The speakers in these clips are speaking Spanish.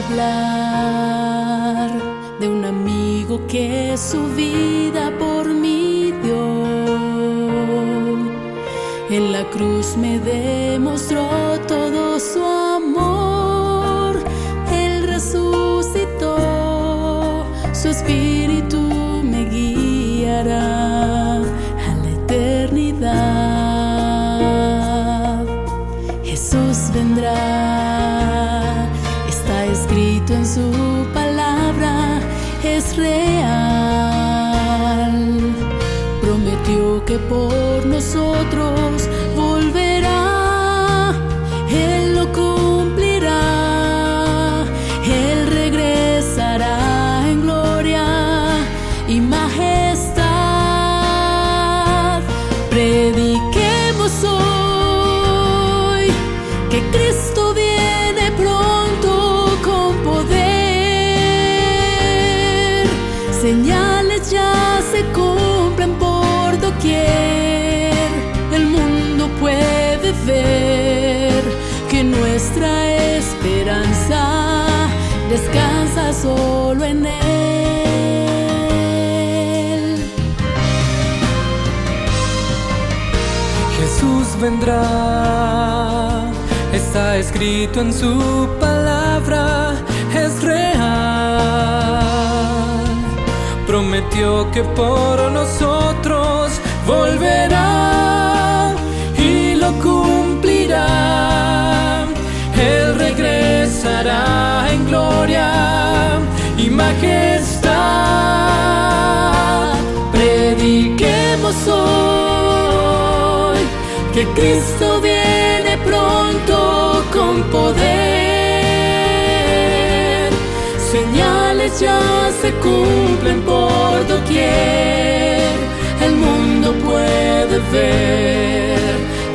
hablar de un amigo que su vida por mí dio. En la cruz me demostró todo su amor. Él resucitó, su espíritu me guiará a la eternidad. Jesús vendrá, en su palabra, es real. Prometió que por nosotros volverá, Él lo cumplirá, Él regresará en gloria y majestad. Prediquemos hoy que Cristo viene pronto Señales ya se cumplen por doquier. El mundo puede ver que nuestra esperanza descansa solo en Él. Jesús vendrá, está escrito en su palabra, es real. Prometió que por nosotros volverá y lo cumplirá. Él regresará en gloria y majestad. Prediquemos hoy que Cristo viene pronto con poder. Ya se cumplen por doquier. El mundo puede ver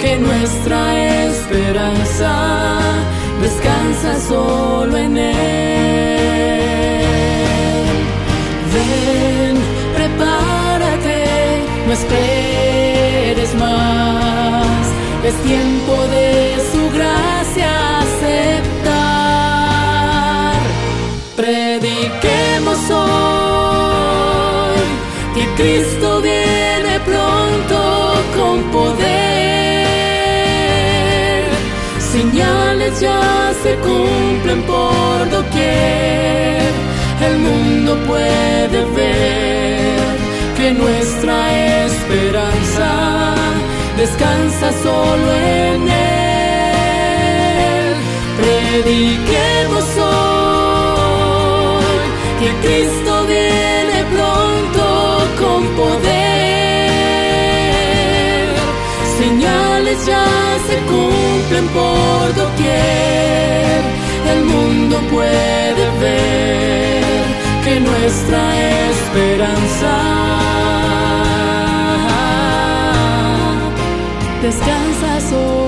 que nuestra esperanza descansa solo en Él. Ven, prepárate, no esperes más. Es tiempo de su gracia Cristo viene pronto con poder. Señales ya se cumplen por doquier. El mundo puede ver que nuestra esperanza descansa solo en Él. Prediquemos hoy que Cristo viene señales ya se cumplen por doquier. El mundo puede ver que nuestra esperanza descansa sobre